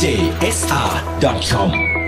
djsr.com